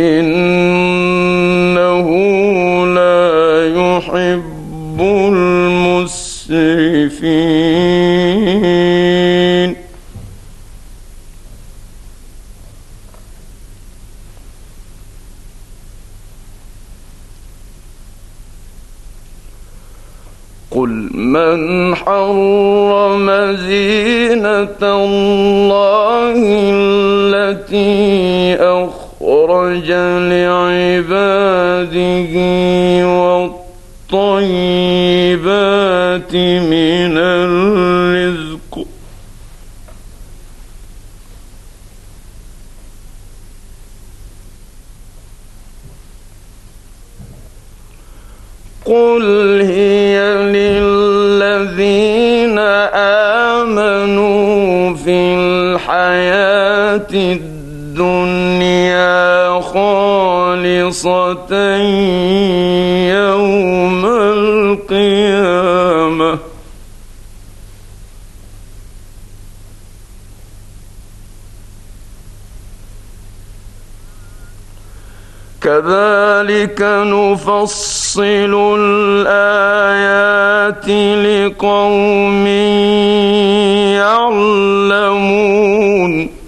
إنه لا يحب المسرفين. قل من حرم زينة الله والطيبات من الرزق. قل هي للذين آمنوا في الحياة الدنيا خالصة يوم القيامة. كذلك نفصل الآيات لقوم يعلمون.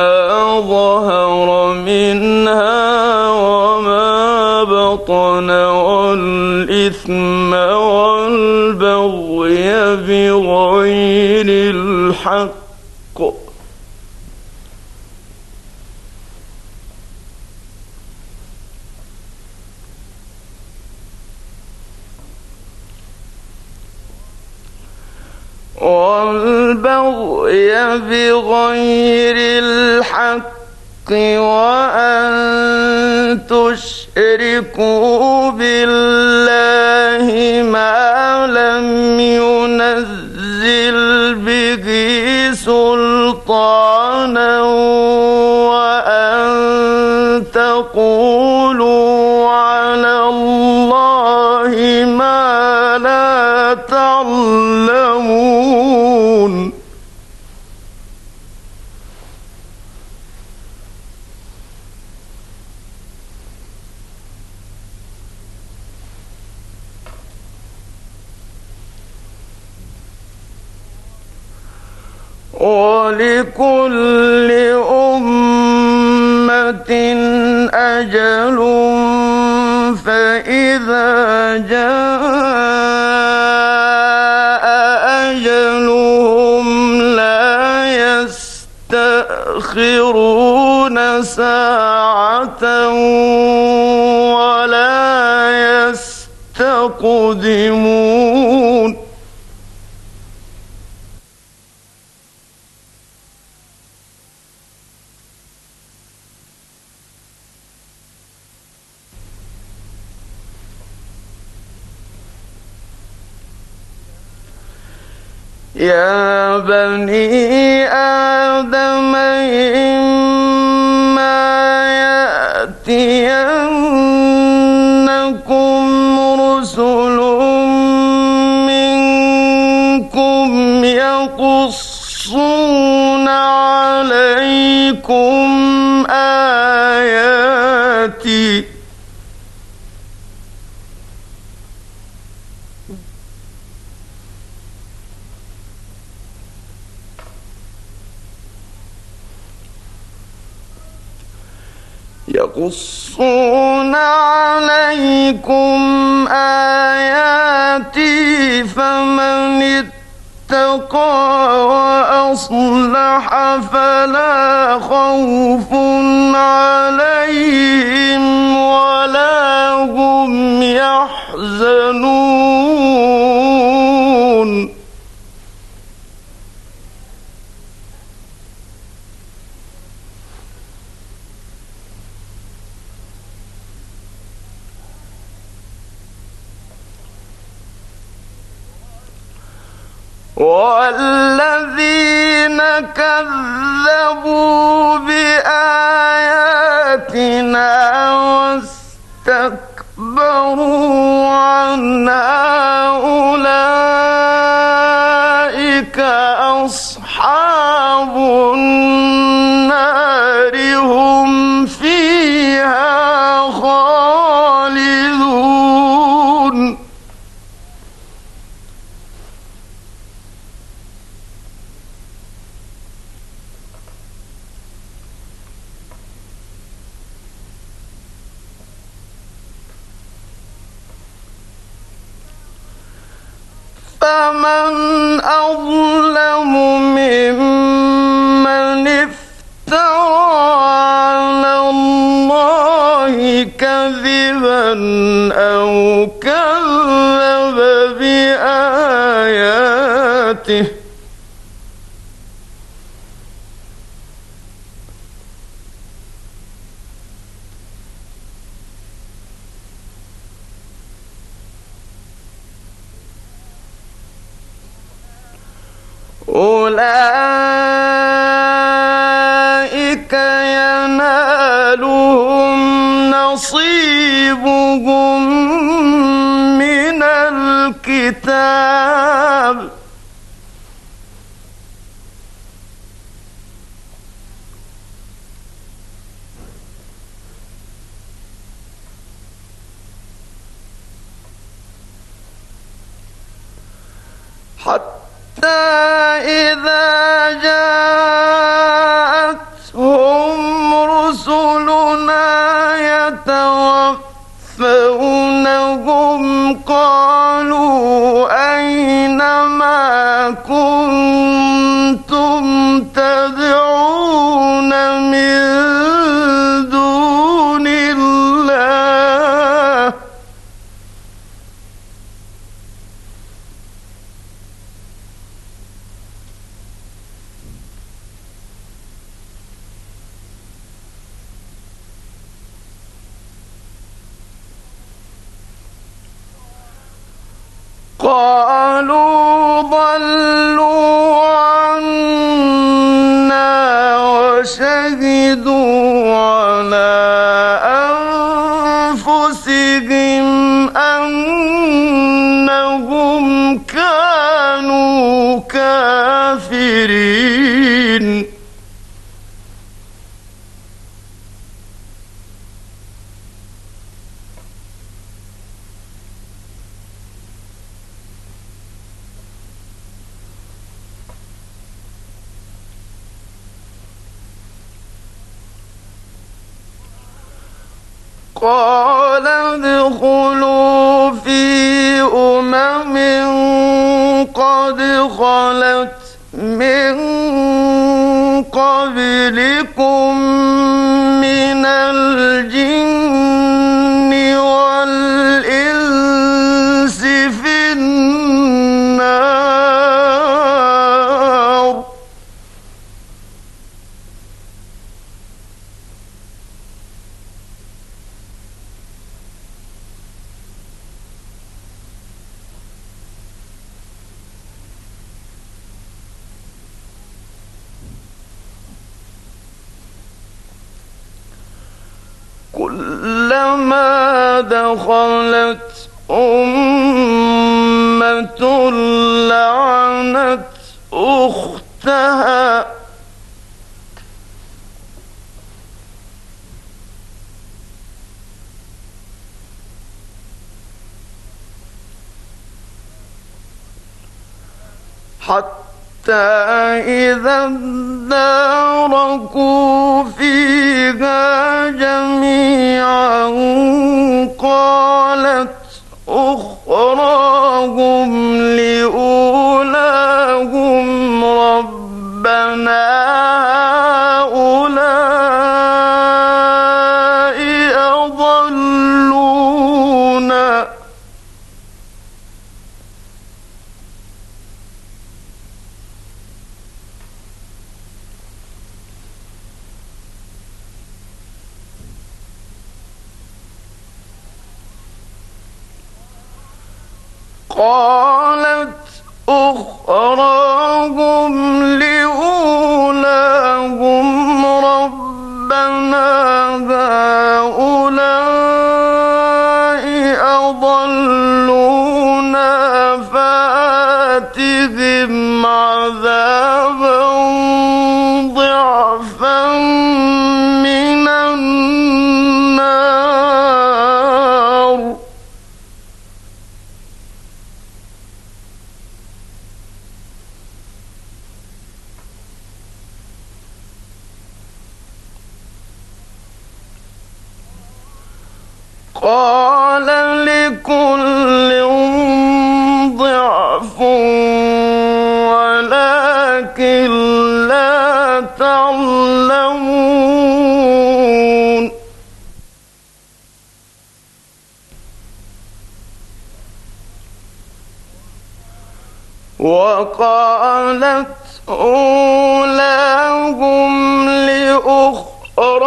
ما ظهر منها وما بطن والإثم والبغي بغير الحق والبغي بغير الحق وأن تشركوا بالله ما ولكل أمة أجل فإذا جاء أجلهم لا يستأخرون. يا بني آدم إما يأتينكم يوفون فمن أظلم ممن افترى على الله كذبا أو كذبا это قالوا ضل خلت من قبلكم من الجن. دخلت أمة لعنت أختها. حتى إذا اداركوا فيها جميعا قالت أخراهم لأولئك عذاب أولاهم لأخراهم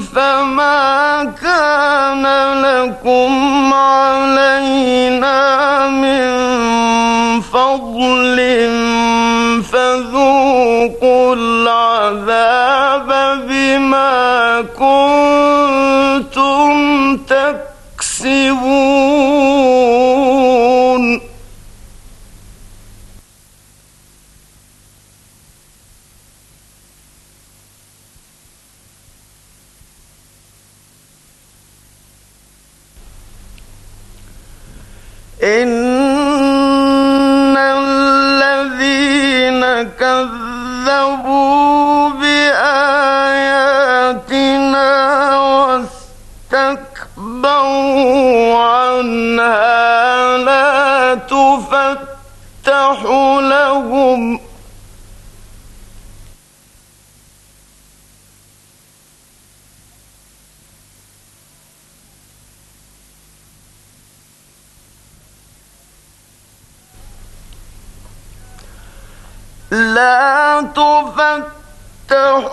فما كان لكم علينا من فضل فذوقوا العذاب.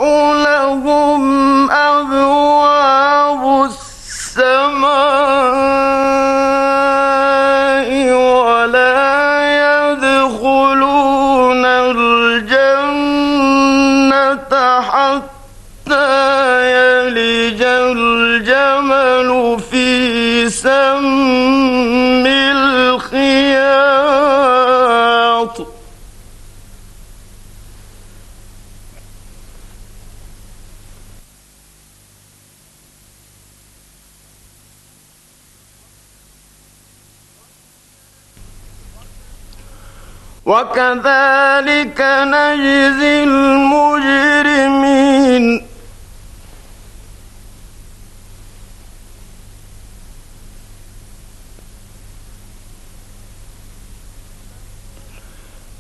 أولئك وكذلك نجزي المجرمين.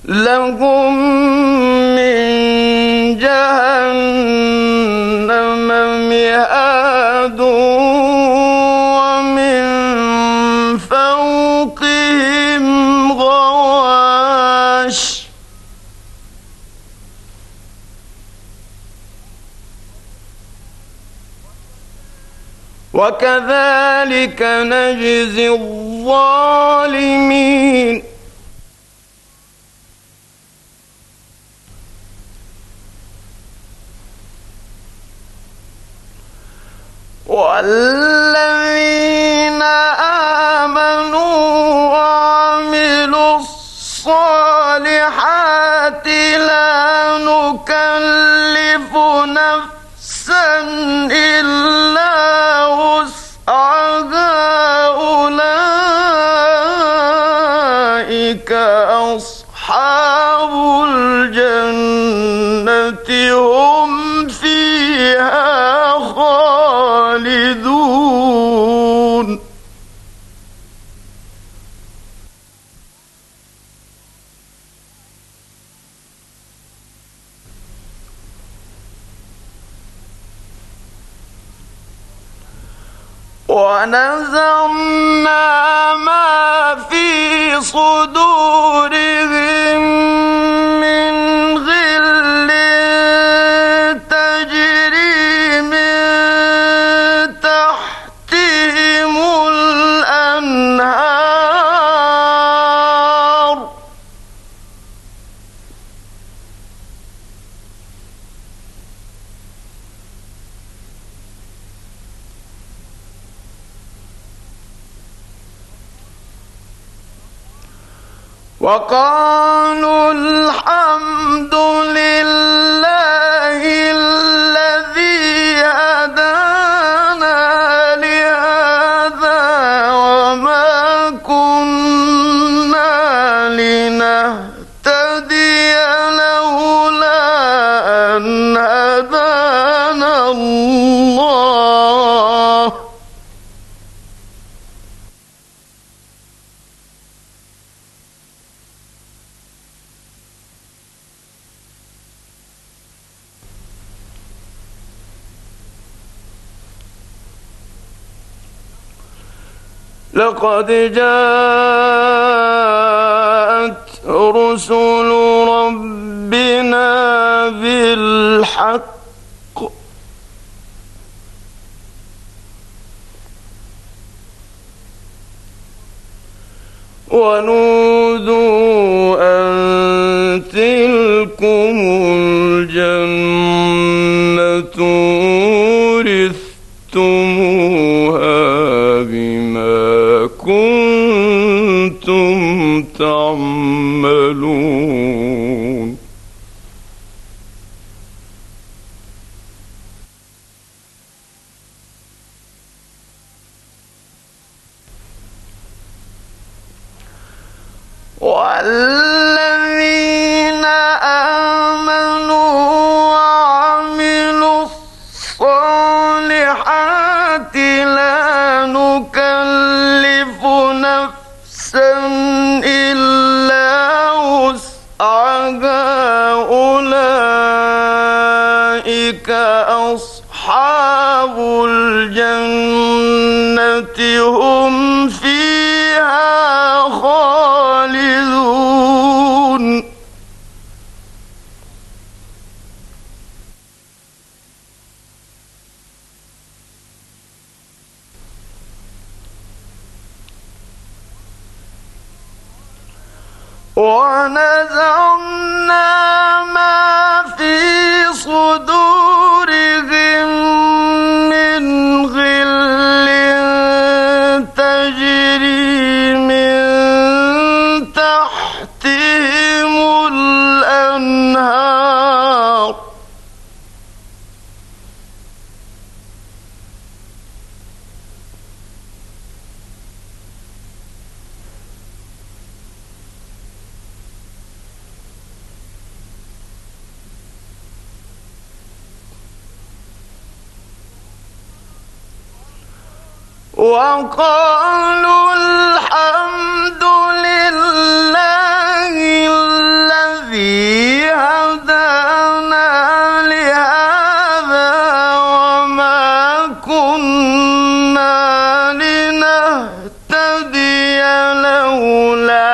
لهم وكذلك نجزي الظالمين. والله وقالوا لقد جاءت رسل ونزعنا كنا لنهتدي لولا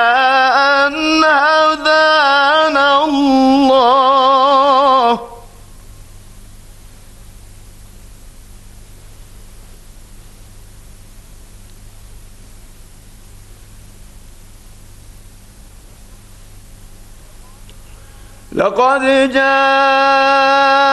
أن هدانا الله. لقد جاء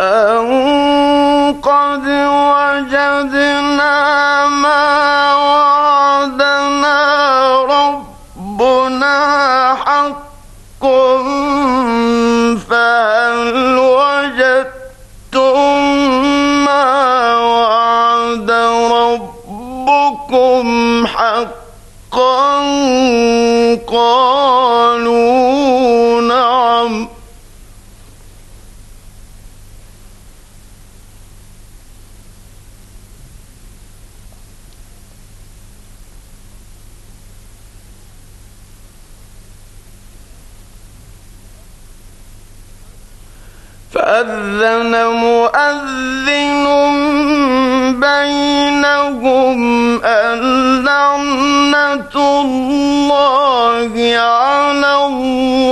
أن فأذن مؤذن بينهم اللعنة الله على الظالمين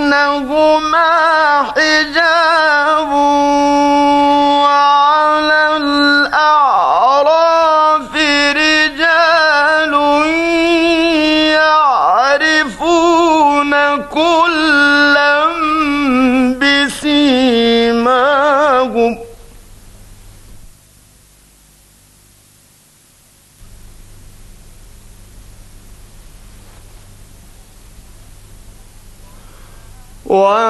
وبينهما حجاب وعلى الأعراف رجال يعرفون كلا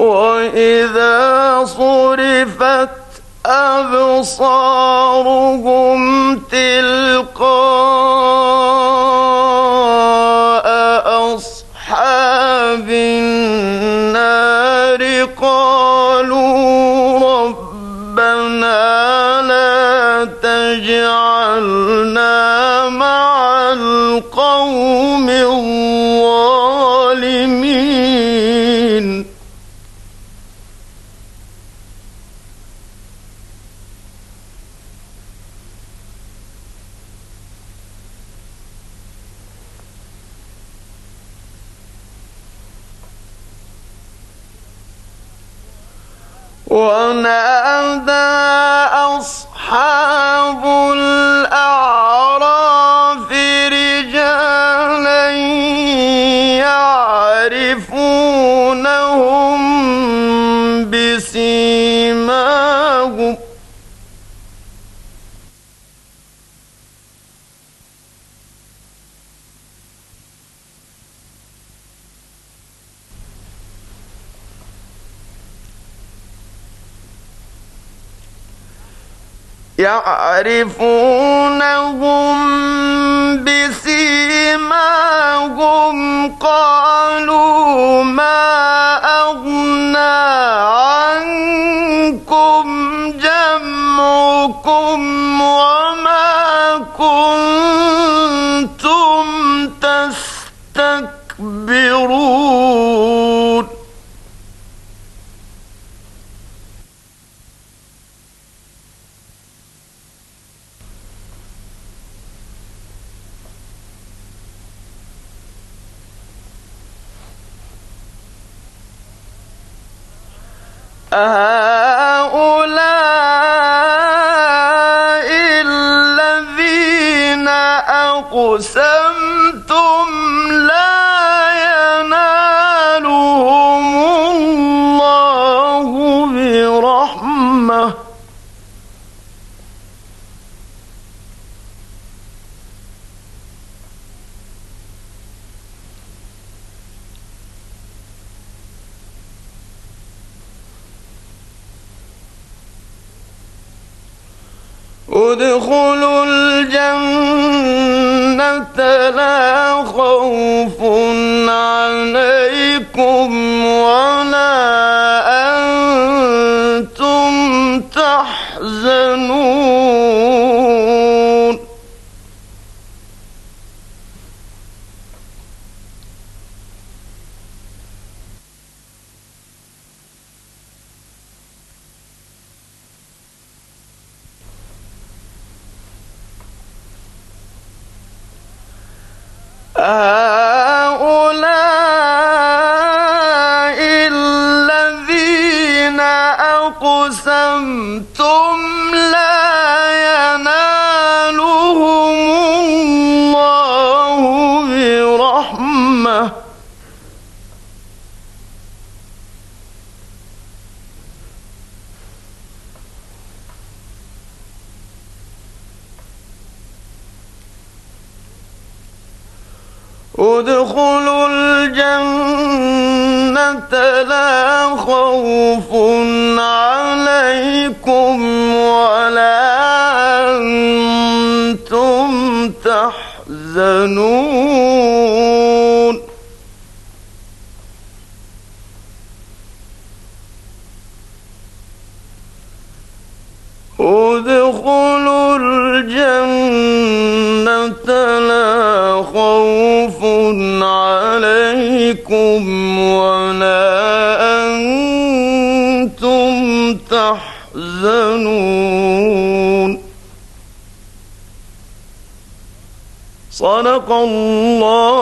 وإذا صرفت أبصارهم تلقاء يعرفونهم uh-huh. ادخلوا الجنة لا خوف ادخلوا الجنة لا خوف عليكم صدق الله